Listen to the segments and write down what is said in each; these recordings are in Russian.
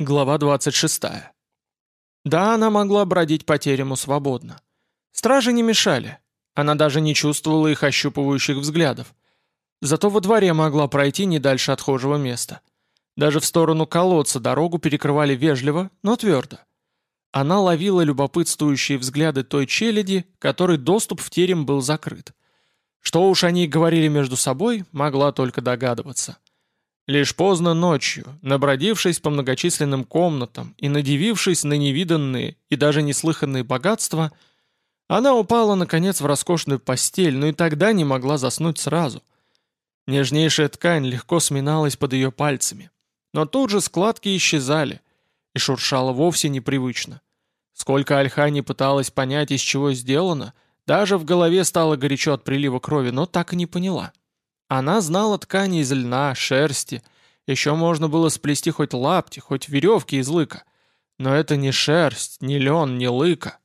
Глава 26. Да, она могла бродить по терему свободно. Стражи не мешали. Она даже не чувствовала их ощупывающих взглядов. Зато во дворе могла пройти не дальше отхожего места. Даже в сторону колодца дорогу перекрывали вежливо, но твердо. Она ловила любопытствующие взгляды той челяди, которой доступ в терем был закрыт. Что уж они говорили между собой, могла только догадываться. Лишь поздно ночью, набродившись по многочисленным комнатам и надивившись на невиданные и даже неслыханные богатства, она упала, наконец, в роскошную постель, но и тогда не могла заснуть сразу. Нежнейшая ткань легко сминалась под ее пальцами, но тут же складки исчезали, и шуршала вовсе непривычно. Сколько Альха не пыталась понять, из чего сделано, даже в голове стало горячо от прилива крови, но так и не поняла. — она знала ткани из льна, шерсти. Еще можно было сплести хоть лапти, хоть веревки из лыка. Но это не шерсть, не лен, не лыка.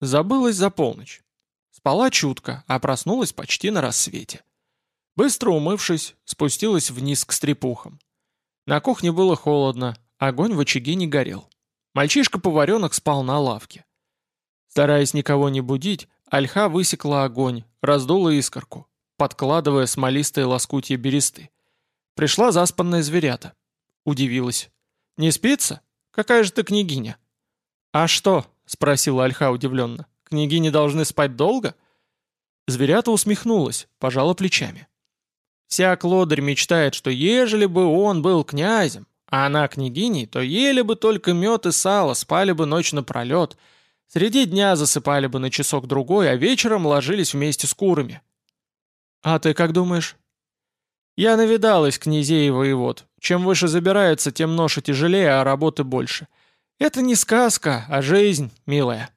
Забылась за полночь. Спала чутко, а проснулась почти на рассвете. Быстро умывшись, спустилась вниз к стрепухам. На кухне было холодно, огонь в очаге не горел. Мальчишка-поваренок спал на лавке. Стараясь никого не будить, Альха высекла огонь, раздула искорку, подкладывая смолистые лоскутья бересты. Пришла заспанная зверята. Удивилась. «Не спится? Какая же ты княгиня?» «А что?» — спросила Альха удивленно. «Княгини должны спать долго?» Зверята усмехнулась, пожала плечами. Всяк лодырь мечтает, что ежели бы он был князем, а она княгиней, то ели бы только мед и сало, спали бы ночь напролет, среди дня засыпали бы на часок-другой, а вечером ложились вместе с курами. «А ты как думаешь?» «Я навидалась князей и воевод. Чем выше забирается, тем нож и тяжелее, а работы больше. Это не сказка, а жизнь, милая».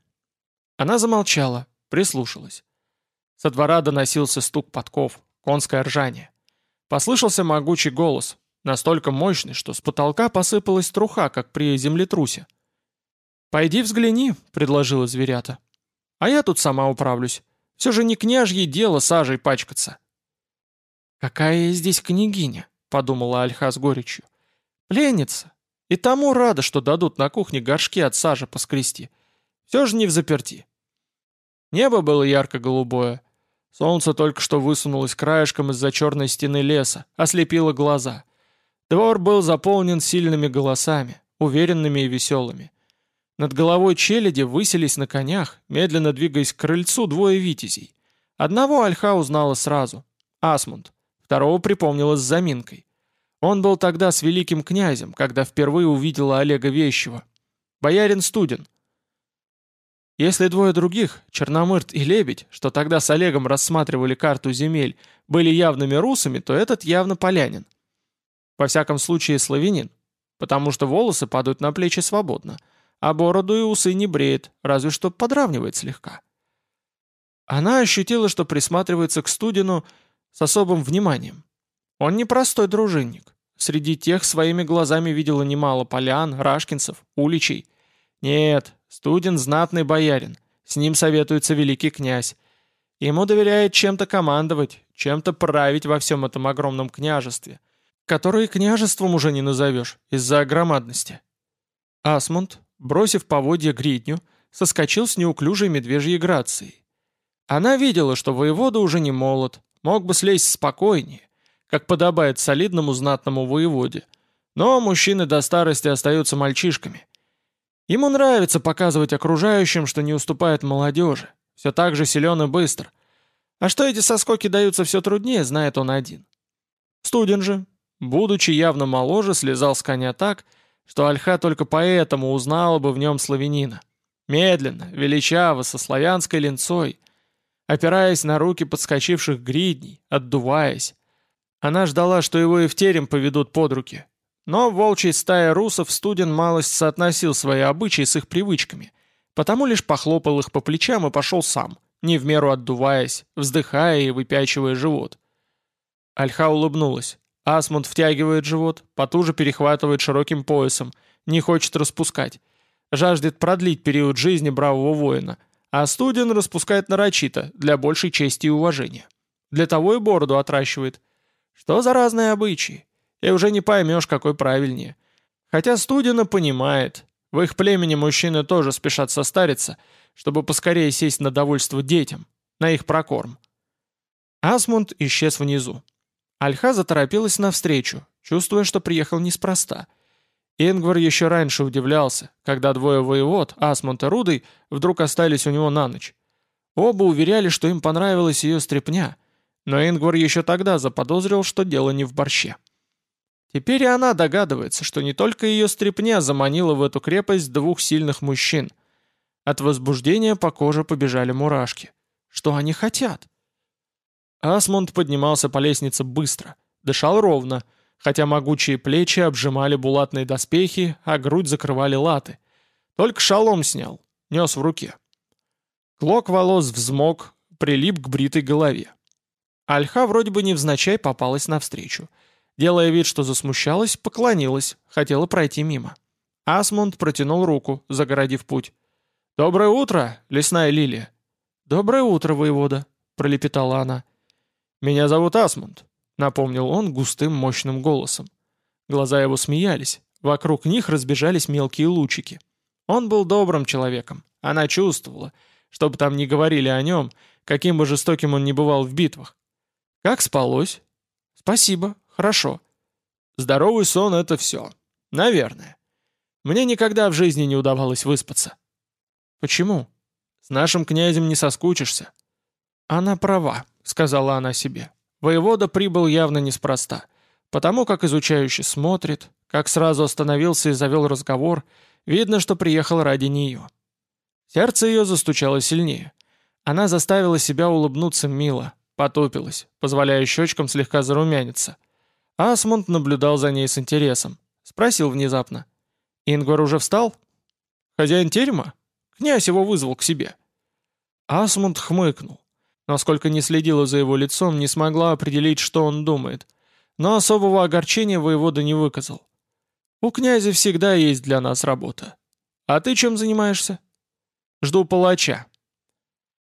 Она замолчала, прислушалась. Со двора доносился стук подков, конское ржание. Послышался могучий голос, настолько мощный, что с потолка посыпалась труха, как при землетрусе. «Пойди взгляни», — предложила зверята. «А я тут сама управлюсь. Все же не княжье дело сажей пачкаться. «Какая здесь княгиня?» — подумала Альха с горечью. «Пленница. И тому рада, что дадут на кухне горшки от сажи поскрести. Все же не в заперти». Небо было ярко-голубое. Солнце только что высунулось краешком из-за черной стены леса, ослепило глаза. Двор был заполнен сильными голосами, уверенными и веселыми. Над головой челяди высились на конях, медленно двигаясь к крыльцу, двое витязей. Одного Альха узнала сразу — Асмунд, второго припомнила с заминкой. Он был тогда с великим князем, когда впервые увидела Олега Вещего. Боярин Студен. Если двое других, Черномырт и Лебедь, что тогда с Олегом рассматривали карту земель, были явными русами, то этот явно полянин. Во всяком случае славянин, потому что волосы падают на плечи свободно — а бороду и усы не бреет, разве что подравнивает слегка. Она ощутила, что присматривается к Студину с особым вниманием. Он не простой дружинник. Среди тех своими глазами видела немало полян, рашкинцев, уличей. Нет, Студин знатный боярин, с ним советуется великий князь. Ему доверяет чем-то командовать, чем-то править во всем этом огромном княжестве, которое княжеством уже не назовешь из-за громадности. Асмунд, бросив поводья гридню, соскочил с неуклюжей медвежьей грацией. Она видела, что воевода уже не молод, мог бы слезть спокойнее, как подобает солидному знатному воеводе, но мужчины до старости остаются мальчишками. Ему нравится показывать окружающим, что не уступает молодежи, все так же силен и быстр. А что эти соскоки даются все труднее, знает он один. Студен же, будучи явно моложе, слезал с коня так, что Альха только поэтому узнала бы в нем славянина. Медленно, величаво, со славянской линцой, опираясь на руки подскочивших гридней, отдуваясь. Она ждала, что его и в терем поведут под руки. Но в волчьей стае русов студен малость соотносил свои обычаи с их привычками, потому лишь похлопал их по плечам и пошел сам, не в меру отдуваясь, вздыхая и выпячивая живот. Альха улыбнулась. Асмунд втягивает живот, потуже перехватывает широким поясом, не хочет распускать. Жаждет продлить период жизни бравого воина. А студен распускает нарочито, для большей чести и уважения. Для того и бороду отращивает. Что за разные обычаи? И уже не поймешь, какой правильнее. Хотя Студина понимает, в их племени мужчины тоже спешат состариться, чтобы поскорее сесть на довольство детям, на их прокорм. Асмунд исчез внизу. Альха заторопилась навстречу, чувствуя, что приехал неспроста. Ингвар еще раньше удивлялся, когда двое воевод, Асмунд и Рудой, вдруг остались у него на ночь. Оба уверяли, что им понравилась ее стряпня, но Ингвар еще тогда заподозрил, что дело не в борще. Теперь и она догадывается, что не только ее стряпня заманила в эту крепость двух сильных мужчин. От возбуждения по коже побежали мурашки. Что они хотят? Асмунд поднимался по лестнице быстро, дышал ровно, хотя могучие плечи обжимали булатные доспехи, а грудь закрывали латы. Только шалом снял, нес в руке. Клок волос взмок, прилип к бритой голове. Альха вроде бы невзначай попалась навстречу. Делая вид, что засмущалась, поклонилась, хотела пройти мимо. Асмунд протянул руку, загородив путь. «Доброе утро, лесная лилия!» «Доброе утро, воевода!» — пролепетала она. «Меня зовут Асмунд», — напомнил он густым мощным голосом. Глаза его смеялись, вокруг них разбежались мелкие лучики. Он был добрым человеком, она чувствовала, чтобы там не говорили о нем, каким бы жестоким он ни бывал в битвах. «Как спалось?» «Спасибо, Хорошо. Здоровый сон — это все. Наверное. Мне никогда в жизни не удавалось выспаться. Почему? С нашим князем не соскучишься. Она права, сказала она себе. Воевода прибыл явно неспроста. Потому как изучающий смотрит, как сразу остановился и завел разговор, видно, что приехал ради нее. Сердце ее застучало сильнее. Она заставила себя улыбнуться мило, потупилась, позволяя щечкам слегка зарумяниться — Асмунд наблюдал за ней с интересом. Спросил внезапно. «Ингвар уже встал?» «Хозяин терема?» «Князь его вызвал к себе». Асмунд хмыкнул. Насколько не следила за его лицом, не смогла определить, что он думает. Но особого огорчения воевода не выказал. «У князя всегда есть для нас работа. А ты чем занимаешься?» «Жду палача».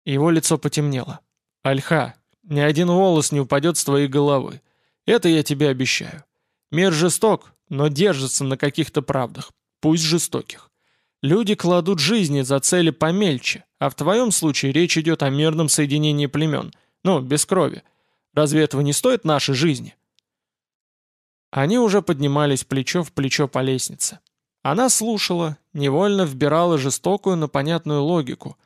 Его лицо потемнело. «Альха, ни один волос не упадет с твоей головы. Это я тебе обещаю. Мир жесток, но держится на каких-то правдах, пусть жестоких. Люди кладут жизни за цели помельче, а в твоем случае речь идет о мирном соединении племен. Ну, без крови. Разве этого не стоит нашей жизни? Они уже поднимались плечо в плечо по лестнице. Она слушала, невольно вбирала жестокую, но понятную логику.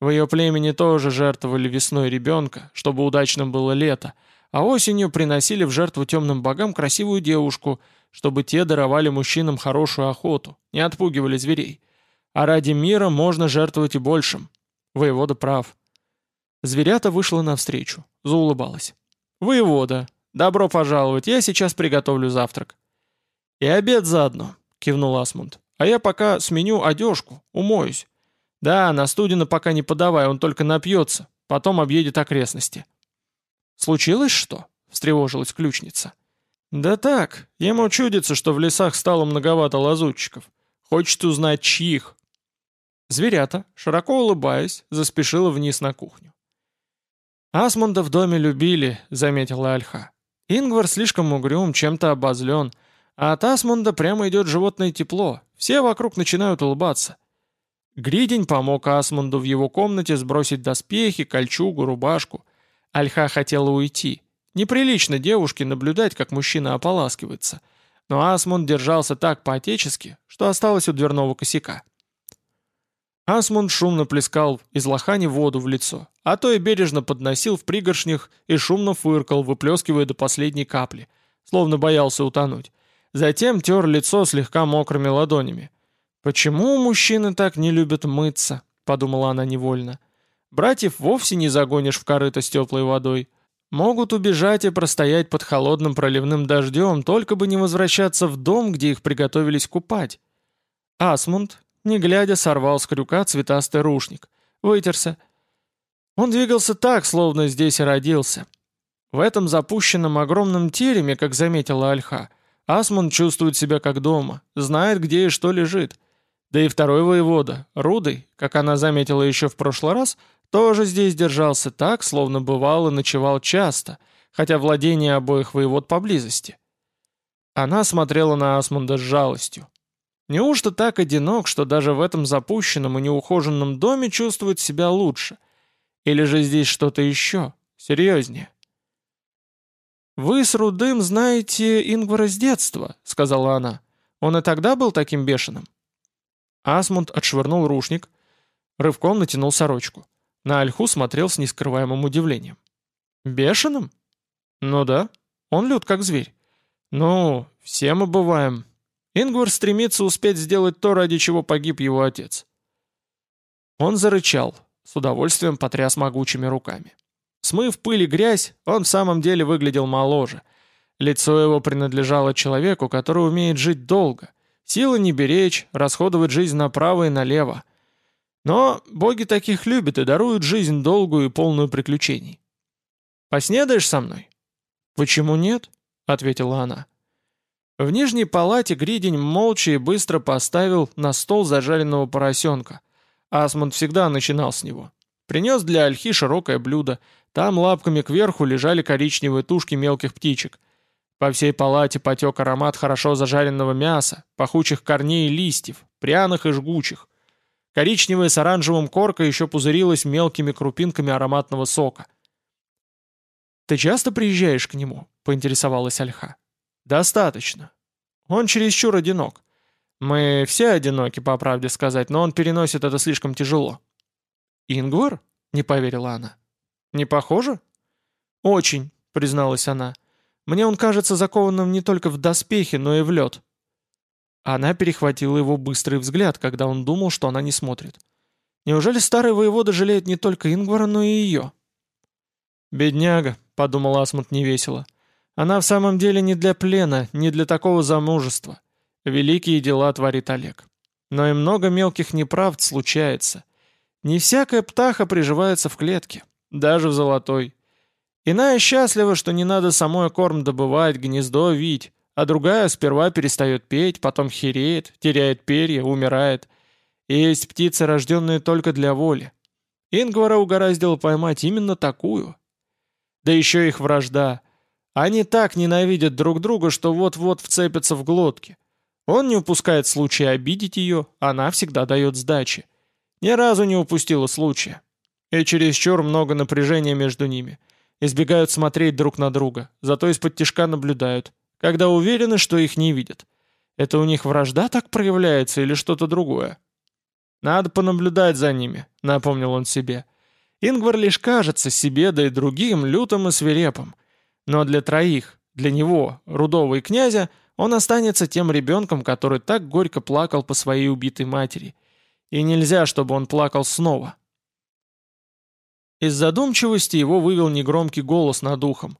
В ее племени тоже жертвовали весной ребенка, чтобы удачным было лето — а осенью приносили в жертву темным богам красивую девушку, чтобы те даровали мужчинам хорошую охоту, не отпугивали зверей. А ради мира можно жертвовать и большим. Воевода прав. Зверята вышла навстречу, заулыбалась. «Воевода, добро пожаловать, я сейчас приготовлю завтрак». «И обед заодно», — кивнул Асмунд. «А я пока сменю одежку, умоюсь. Да, на студена пока не подавай, он только напьется, потом объедет окрестности». «Случилось что?» — встревожилась ключница. «Да так, ему чудится, что в лесах стало многовато лазутчиков. Хочет узнать, чьих». Зверята, широко улыбаясь, заспешила вниз на кухню. «Асмунда в доме любили», — заметила Альха. «Ингвар слишком угрюм, чем-то обозлен, а от Асмунда прямо идет животное тепло, все вокруг начинают улыбаться». Гридень помог Асмунду в его комнате сбросить доспехи, кольчугу, рубашку — Альха хотела уйти. Неприлично девушке наблюдать, как мужчина ополаскивается. Но Асмунд держался так по-отечески, что осталось у дверного косяка. Асмунд шумно плескал из лохани воду в лицо, а то и бережно подносил в пригоршнях и шумно фыркал, выплескивая до последней капли, словно боялся утонуть. Затем тер лицо слегка мокрыми ладонями. «Почему мужчины так не любят мыться?» — подумала она невольно. Братьев вовсе не загонишь в корыто с теплой водой. Могут убежать и простоять под холодным проливным дождем, только бы не возвращаться в дом, где их приготовились купать. Асмунд, не глядя, сорвал с крюка цветастый рушник. Вытерся. Он двигался так, словно здесь и родился. В этом запущенном огромном тереме, как заметила Альха, Асмунд чувствует себя как дома, знает, где и что лежит. Да и второй воевода, Рудый, как она заметила еще в прошлый раз, тоже здесь держался так, словно бывал и ночевал часто, хотя владение обоих воевод поблизости. Она смотрела на Асмунда с жалостью. Неужто так одинок, что даже в этом запущенном и неухоженном доме чувствует себя лучше? Или же здесь что-то еще, серьезнее? «Вы с Рудым знаете Ингвара с детства», — сказала она. «Он и тогда был таким бешеным?» Асмунд отшвырнул рушник, рывком натянул сорочку. На Альху смотрел с нескрываемым удивлением. «Бешеным?» «Ну да. Он лют, как зверь. Ну, все мы бываем. Ингвар стремится успеть сделать то, ради чего погиб его отец». Он зарычал, с удовольствием потряс могучими руками. Смыв пыль и грязь, он в самом деле выглядел моложе. Лицо его принадлежало человеку, который умеет жить долго. Силы не беречь, расходовать жизнь направо и налево. Но боги таких любят и даруют жизнь долгую и полную приключений. «Поснедаешь со мной?» «Почему нет?» — ответила она. В нижней палате Гридень молча и быстро поставил на стол зажаренного поросенка. Асмунд всегда начинал с него. Принес для Альхи широкое блюдо — там лапками кверху лежали коричневые тушки мелких птичек. По всей палате потек аромат хорошо зажаренного мяса, пахучих корней и листьев, пряных и жгучих. Коричневая с оранжевым коркой еще пузырилась мелкими крупинками ароматного сока. «Ты часто приезжаешь к нему?» — поинтересовалась Альха. «Достаточно. Он чересчур одинок. Мы все одиноки, по правде сказать, но он переносит это слишком тяжело». «Ингвар?» — не поверила она. Не похоже? Очень, призналась она. Мне он кажется закованным не только в доспехи, но и в лед. Она перехватила его быстрый взгляд, когда он думал, что она не смотрит. Неужели старый воевода жалеет не только Ингвара, но и ее? «Бедняга», — подумал Асмут невесело. «Она в самом деле не для плена, не для такого замужества. Великие дела творит Олег. Но и много мелких неправд случается. Не всякая птаха приживается в клетке. Даже в золотой. Иная счастлива, что не надо самой корм добывать, гнездо вить, а другая сперва перестает петь, потом хереет, теряет перья, умирает. И есть птицы, рожденные только для воли. Ингвара угораздило поймать именно такую. Да еще их вражда. Они так ненавидят друг друга, что вот-вот вцепятся в глотки. Он не упускает случая обидеть ее, она всегда дает сдачи. Ни разу не упустила случая. И чересчур много напряжения между ними. Избегают смотреть друг на друга, зато из-под тишка наблюдают, когда уверены, что их не видят. Это у них вражда так проявляется или что-то другое? Надо понаблюдать за ними, напомнил он себе. Ингвар лишь кажется себе, да и другим, лютым и свирепым. Но для троих, для него, Рудова и князя, он останется тем ребенком, который так горько плакал по своей убитой матери. И нельзя, чтобы он плакал снова. Из задумчивости его вывел негромкий голос над ухом.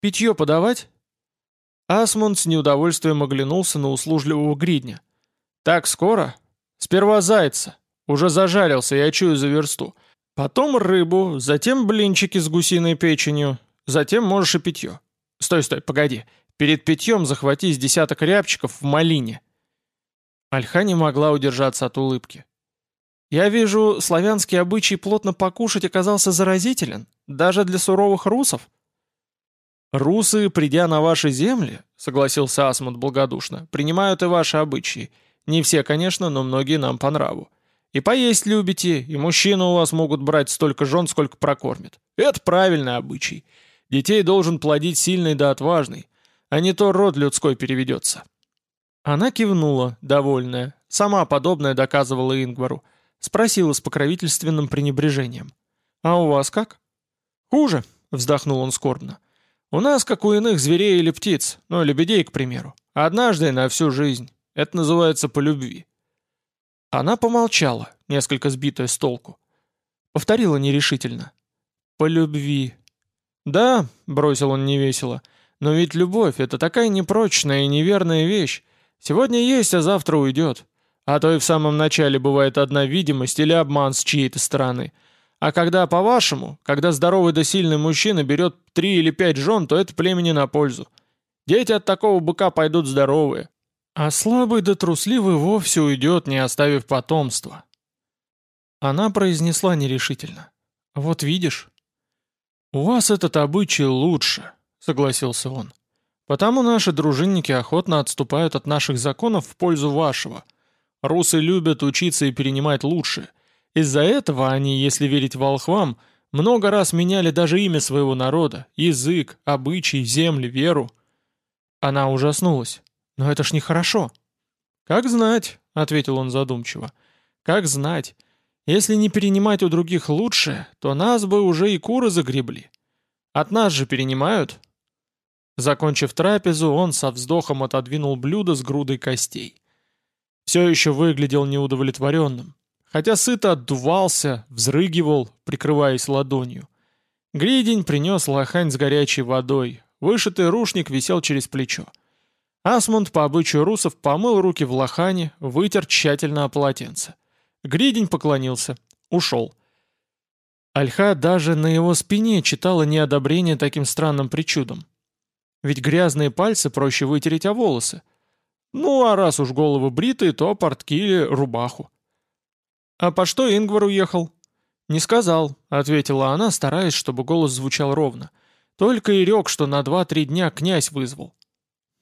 «Питье подавать?» Асмунд с неудовольствием оглянулся на услужливого гридня. «Так скоро? Сперва зайца. Уже зажарился, я чую за версту. Потом рыбу, затем блинчики с гусиной печенью, затем можешь и питье. Стой, стой, погоди. Перед питьем захвати с десяток рябчиков в малине». Альха не могла удержаться от улыбки. Я вижу, славянский обычай плотно покушать оказался заразителен, даже для суровых русов. «Русы, придя на ваши земли, — согласился Асмут благодушно, — принимают и ваши обычаи. Не все, конечно, но многие нам по нраву. И поесть любите, и мужчины у вас могут брать столько жен, сколько прокормят. Это правильный обычай. Детей должен плодить сильный да отважный, а не то род людской переведется». Она кивнула, довольная, сама подобное доказывала Ингвару — Спросила с покровительственным пренебрежением. «А у вас как?» «Хуже», — вздохнул он скорбно. «У нас, как у иных зверей или птиц, ну, лебедей, к примеру. Однажды на всю жизнь. Это называется по любви». Она помолчала, несколько сбитая с толку. Повторила нерешительно. «По любви». «Да», — бросил он невесело, — «но ведь любовь — это такая непрочная и неверная вещь. Сегодня есть, а завтра уйдет. А то и в самом начале бывает одна видимость или обман с чьей-то стороны. А когда, по-вашему, когда здоровый да сильный мужчина берет три или пять жен, то это племени на пользу. Дети от такого быка пойдут здоровые. А слабый да трусливый вовсе уйдет, не оставив потомства. Она произнесла нерешительно. «Вот видишь». «У вас этот обычай лучше», — согласился он. Потому наши дружинники охотно отступают от наших законов в пользу вашего. Русы любят учиться и перенимать лучшее. Из-за этого они, если верить волхвам, много раз меняли даже имя своего народа, язык, обычаи, земли, веру. Она ужаснулась. Но это ж нехорошо. Как знать, ответил он задумчиво. Как знать. Если не перенимать у других лучшее, то нас бы уже и куры загребли. От нас же перенимают. Закончив трапезу, он со вздохом отодвинул блюдо с грудой костей. Все еще выглядел неудовлетворенным хотя сыто отдувался, взрыгивал, прикрываясь ладонью. Гридень принес лохань с горячей водой, вышитый рушник висел через плечо. Асмунд по обычаю русов помыл руки в лохане, вытер тщательно о полотенце. Гридень поклонился, ушел. Альха даже на его спине читала неодобрение таким странным причудом. Ведь грязные пальцы проще вытереть о волосы. Ну а раз уж головы бритые, то портки или рубаху. «А по что Ингвар уехал?» «Не сказал», — ответила она, стараясь, чтобы голос звучал ровно. «Только и рек, что на два-три дня князь вызвал».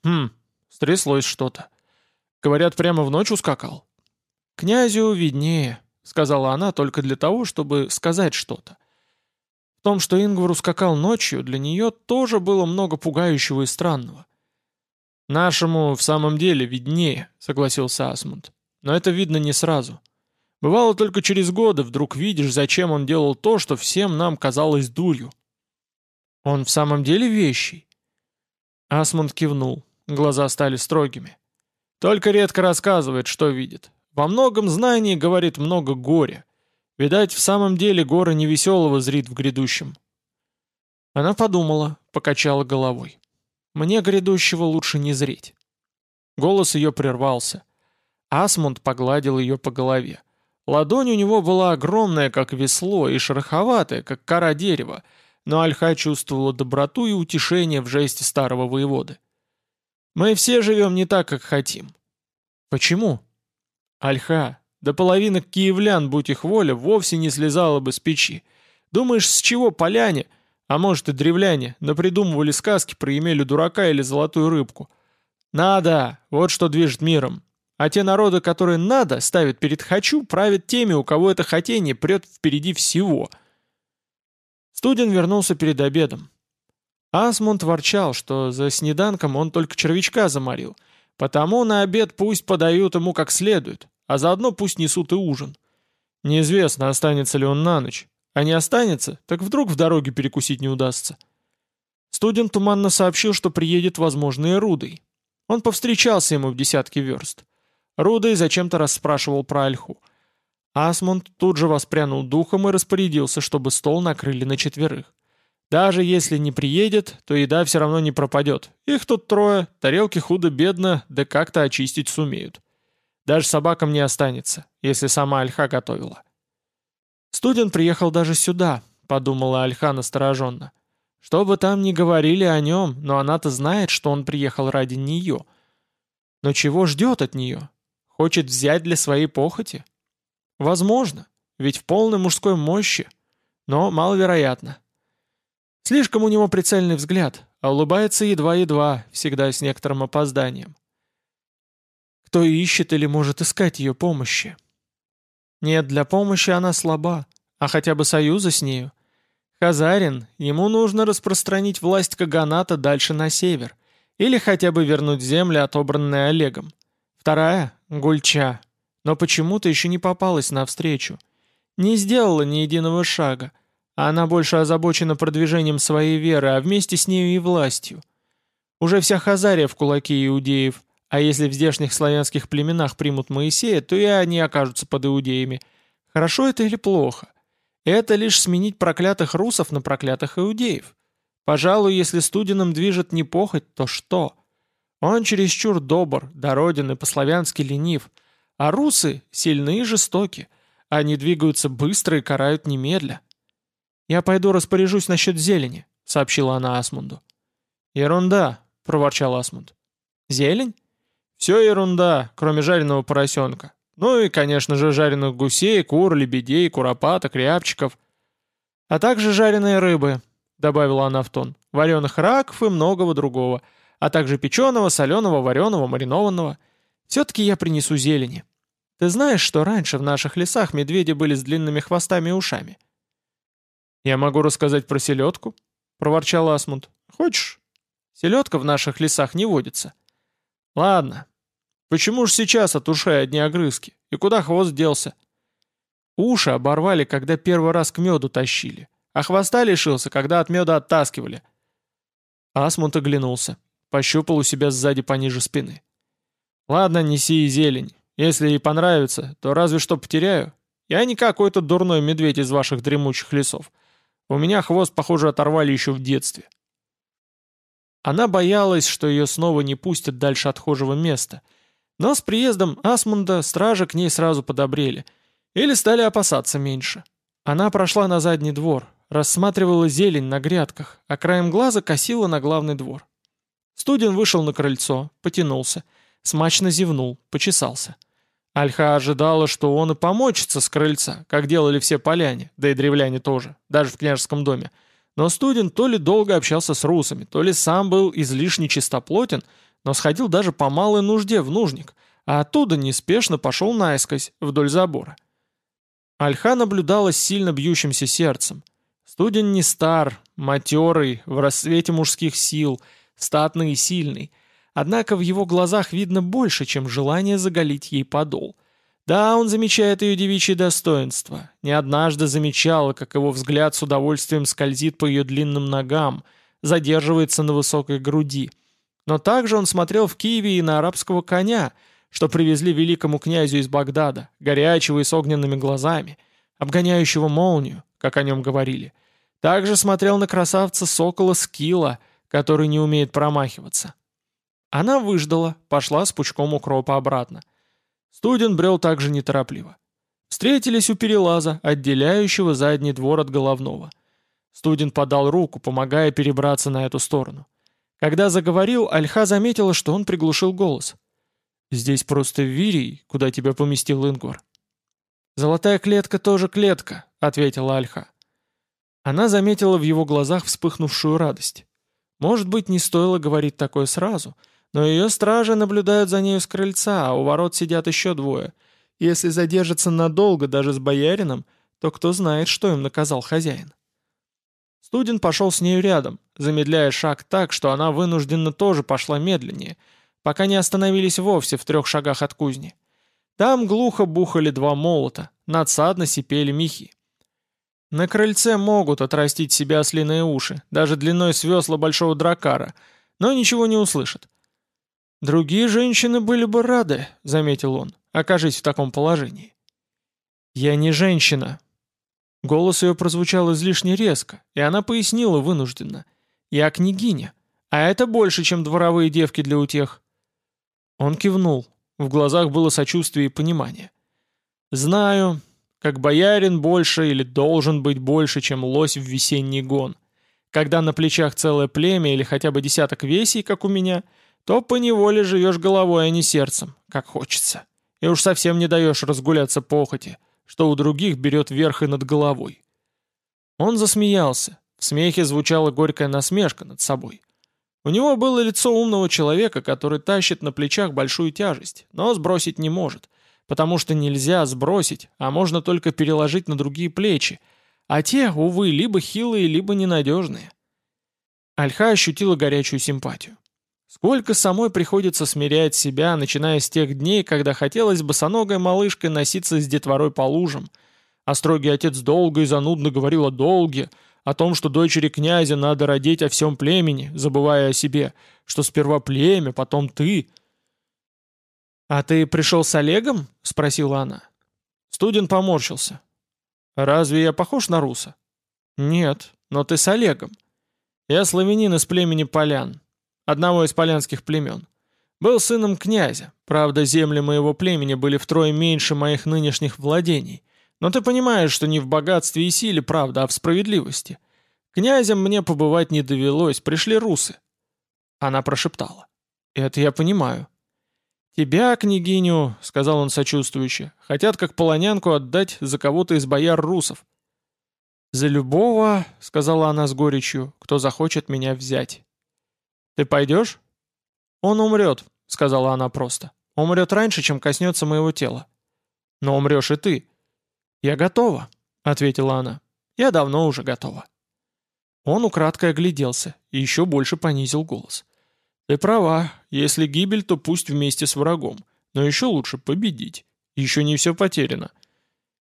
«Хм, стряслось что-то. Говорят, прямо в ночь ускакал». «Князю виднее», — сказала она только для того, чтобы сказать что-то. В том, что Ингвар ускакал ночью, для нее тоже было много пугающего и странного. «Нашему в самом деле виднее», — согласился Асмунд. «Но это видно не сразу». Бывало только через годы вдруг видишь, зачем он делал то, что всем нам казалось дурью. Он в самом деле вещий? Асмунд кивнул, глаза стали строгими. Только редко рассказывает, что видит. Во многом знании говорит много горя. Видать, в самом деле гора невеселого зрит в грядущем. Она подумала, покачала головой. Мне грядущего лучше не зреть. Голос ее прервался. Асмунд погладил ее по голове. Ладонь у него была огромная, как весло, и шероховатая, как кора дерева, но Альха чувствовала доброту и утешение в жесте старого воеводы. «Мы все живем не так, как хотим». «Почему?» «Альха, до половины киевлян, будь их воля, вовсе не слезала бы с печи. Думаешь, с чего поляне, а может и древляне, напридумывали сказки про Емелю дурака или золотую рыбку? Надо, вот что движет миром. А те народы, которые надо, ставят перед «хочу», правят теми, у кого это хотение прет впереди всего. Студен вернулся перед обедом. Асмунд ворчал, что за снеданком он только червячка заморил, потому на обед пусть подают ему как следует, а заодно пусть несут и ужин. Неизвестно, останется ли он на ночь. А не останется, так вдруг в дороге перекусить не удастся. Студент туманно сообщил, что приедет, возможно, и Рудой. Он повстречался ему в десятке верст. Рудой зачем-то расспрашивал про Альху. Асмунд тут же воспрянул духом и распорядился, чтобы стол накрыли на четверых. Даже если не приедет, то еда все равно не пропадет. Их тут трое, тарелки худо-бедно, да как-то очистить сумеют. Даже собакам не останется, если сама Альха готовила. Студент приехал даже сюда, подумала Альха настороженно. Что бы там ни говорили о нем, но она-то знает, что он приехал ради нее. Но чего ждет от нее? Хочет взять для своей похоти? Возможно, ведь в полной мужской мощи, но маловероятно. Слишком у него прицельный взгляд, а улыбается едва-едва, всегда с некоторым опозданием. Кто ищет или может искать ее помощи? Нет, для помощи она слаба, а хотя бы союза с нею. Хазарин, ему нужно распространить власть Каганата дальше на север, или хотя бы вернуть земли, отобранные Олегом. Вторая — Гульча. Но почему-то еще не попалась навстречу. Не сделала ни единого шага. Она больше озабочена продвижением своей веры, а вместе с нею и властью. Уже вся Хазария в кулаке иудеев, а если в здешних славянских племенах примут Моисея, то и они окажутся под иудеями. Хорошо это или плохо? Это лишь сменить проклятых русов на проклятых иудеев. Пожалуй, если студеном движет не похоть, то что? Он чересчур добр, до родины по-славянски ленив, а русы сильны и жестоки. Они двигаются быстро и карают немедля. «Я пойду распоряжусь насчет зелени», — сообщила она Асмунду. «Ерунда», — проворчал Асмунд. «Зелень?» «Все ерунда, кроме жареного поросенка. Ну и, конечно же, жареных гусей, кур, лебедей, куропаток, рябчиков. А также жареные рыбы», — добавила она в тон, — «вареных раков и многого другого. а также печеного, соленого, вареного, маринованного. Все-таки я принесу зелени. Ты знаешь, что раньше в наших лесах медведи были с длинными хвостами и ушами?» «Я могу рассказать про селедку?» — проворчал Асмунд. «Хочешь? Селедка в наших лесах не водится». «Ладно. Почему ж сейчас от ушей одни огрызки? И куда хвост делся?» «Уши оборвали, когда первый раз к меду тащили, а хвоста лишился, когда от меда оттаскивали». Асмунд оглянулся, пощупал у себя сзади пониже спины. «Ладно, неси и зелень. Если ей понравится, то разве что потеряю. Я не какой-то дурной медведь из ваших дремучих лесов. У меня хвост, похоже, оторвали еще в детстве». Она боялась, что ее снова не пустят дальше отхожего места. Но с приездом Асмунда стражи к ней сразу подобрели. Или стали опасаться меньше. Она прошла на задний двор, рассматривала зелень на грядках, а краем глаза косила на главный двор. Студен вышел на крыльцо, потянулся, смачно зевнул, почесался. Альха ожидала, что он и помочится с крыльца, как делали все поляне, да и древляне тоже, даже в княжеском доме. Но студент то ли долго общался с русами, то ли сам был излишне чистоплотен, но сходил даже по малой нужде в нужник, а оттуда неспешно пошел наискось вдоль забора. Альха наблюдала с сильно бьющимся сердцем. Студент не стар, матерый, в рассвете мужских сил, статный и сильный — Однако в его глазах видно больше, чем желание заголить ей подол. Да, он замечает ее девичье достоинство. Не однажды замечала, как его взгляд с удовольствием скользит по ее длинным ногам, задерживается на высокой груди. Но также он смотрел в Киеве и на арабского коня, что привезли великому князю из Багдада, горячего и с огненными глазами, обгоняющего молнию, как о нем говорили. Также смотрел на красавца сокола Скилла, который не умеет промахиваться. Она выждала, пошла с пучком укропа обратно. Студен брел также неторопливо. Встретились у перелаза, отделяющего задний двор от головного. Студен подал руку, помогая перебраться на эту сторону. Когда заговорил, Альха заметила, что он приглушил голос. «Здесь просто Вирий, куда тебя поместил Ингвар». «Золотая клетка тоже клетка», — ответила Альха. Она заметила в его глазах вспыхнувшую радость. Может быть, не стоило говорить такое сразу — но ее стражи наблюдают за нею с крыльца, а у ворот сидят еще двое. Если задержится надолго даже с боярином, то кто знает, что им наказал хозяин. Студен пошел с нею рядом, замедляя шаг так, что она вынужденно тоже пошла медленнее, пока не остановились вовсе в трех шагах от кузни. Там глухо бухали два молота, надсадно сипели мехи. На крыльце могут отрастить себе ослиные уши, даже длиной с большого дракара, но ничего не услышат. «Другие женщины были бы рады», — заметил он, — «окажись в таком положении». «Я не женщина». Голос ее прозвучал излишне резко, и она пояснила вынужденно. «Я княгиня, а это больше, чем дворовые девки для утех». Он кивнул, в глазах было сочувствие и понимание. «Знаю, как боярин больше или должен быть больше, чем лось в весенний гон. Когда на плечах целое племя или хотя бы десяток весей, как у меня — то поневоле живешь головой, а не сердцем, как хочется. И уж совсем не даешь разгуляться похоти, что у других берет верх и над головой. Он засмеялся. В смехе звучала горькая насмешка над собой. У него было лицо умного человека, который тащит на плечах большую тяжесть, но сбросить не может, потому что нельзя сбросить, а можно только переложить на другие плечи, а те, увы, либо хилые, либо ненадежные. Альха ощутила горячую симпатию. Сколько самой приходится смирять себя, начиная с тех дней, когда хотелось босоногой малышкой носиться с детворой по лужам, а строгий отец долго и занудно говорил о долге, о том, что дочери князя надо родить о всем племени, забывая о себе, что сперва племя, потом ты. «А ты пришел с Олегом?» — спросила она. Студент поморщился. «Разве я похож на руса?» «Нет, но ты с Олегом. Я славянин из племени полян, одного из полянских племен. Был сыном князя, правда, земли моего племени были втрое меньше моих нынешних владений. Но ты понимаешь, что не в богатстве и силе, правда, а в справедливости. Князем мне побывать не довелось, пришли русы. Она прошептала. Это я понимаю. «Тебя, княгиню, — сказал он сочувствующе, — хотят как полонянку отдать за кого-то из бояр русов». «За любого, — сказала она с горечью, — кто захочет меня взять». «Ты пойдешь?» «Он умрет», — сказала она просто. «Умрет раньше, чем коснется моего тела». «Но умрешь и ты». «Я готова», — ответила она. «Я давно уже готова». Он украдкой огляделся и еще больше понизил голос. «Ты права. Если гибель, то пусть вместе с врагом. Но еще лучше победить. Еще не все потеряно».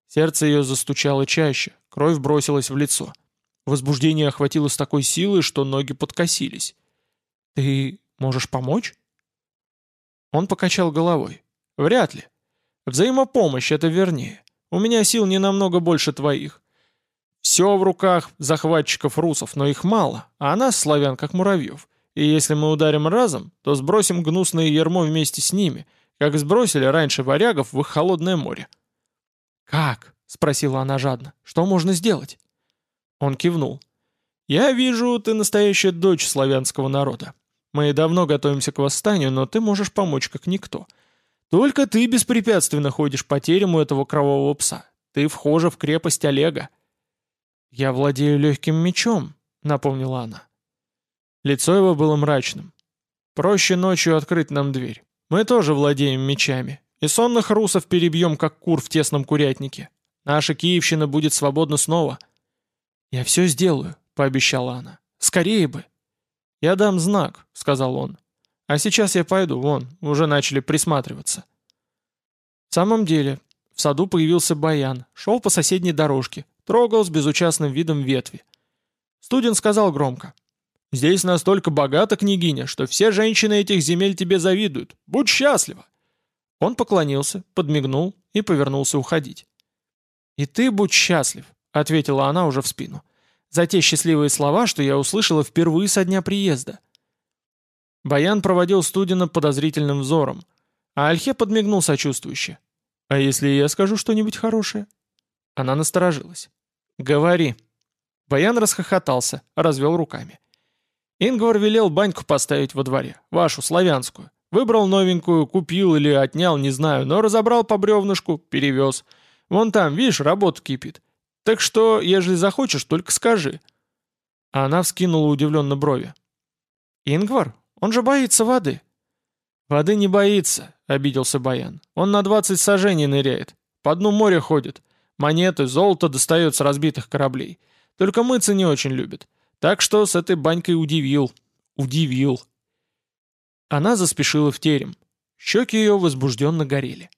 Сердце ее застучало чаще, кровь бросилась в лицо. Возбуждение охватило с такой силой, что ноги подкосились. «Ты можешь помочь?» Он покачал головой. «Вряд ли. Взаимопомощь — это вернее. У меня сил не намного больше твоих. Все в руках захватчиков русов, но их мало, а нас, славян, как муравьев. И если мы ударим разом, то сбросим гнусное ермо вместе с ними, как сбросили раньше варягов в их холодное море». «Как?» — спросила она жадно. «Что можно сделать?» Он кивнул. «Я вижу, ты настоящая дочь славянского народа. Мы давно готовимся к восстанию, но ты можешь помочь как никто. Только ты беспрепятственно ходишь по терему этого кровавого пса. Ты вхожа в крепость Олега. «Я владею легким мечом», — напомнила она. Лицо его было мрачным. «Проще ночью открыть нам дверь. Мы тоже владеем мечами, и сонных русов перебьем, как кур в тесном курятнике. Наша Киевщина будет свободна снова». «Я все сделаю», — пообещала она. «Скорее бы». «Я дам знак», — сказал он. «А сейчас я пойду, вон, уже начали присматриваться». В самом деле, в саду появился Баян, шел по соседней дорожке, трогал с безучастным видом ветви. Студент сказал громко. «Здесь настолько богата княгиня, что все женщины этих земель тебе завидуют. Будь счастлива!» Он поклонился, подмигнул и повернулся уходить. «И ты будь счастлив», — ответила она уже в спину, «за те счастливые слова, что я услышала впервые со дня приезда». Баян проводил студена подозрительным взором, а Альхе подмигнул сочувствующе. «А если я скажу что-нибудь хорошее?» Она насторожилась. «Говори». Баян расхохотался, развел руками. Ингвар велел баньку поставить во дворе, вашу, славянскую. Выбрал новенькую, купил или отнял, не знаю, но разобрал по бревнышку, перевез. Вон там, видишь, работа кипит. Так что, ежели захочешь, только скажи». А она вскинула удивленно брови. «Ингвар? Он же боится воды». «Воды не боится», — обиделся Баян. «Он на двадцать сажений ныряет. По дну моря ходит. Монеты, золото достает с разбитых кораблей. Только мыться не очень любит. Так что с этой банькой удивил. Удивил. Она заспешила в терем. Щеки ее возбужденно горели.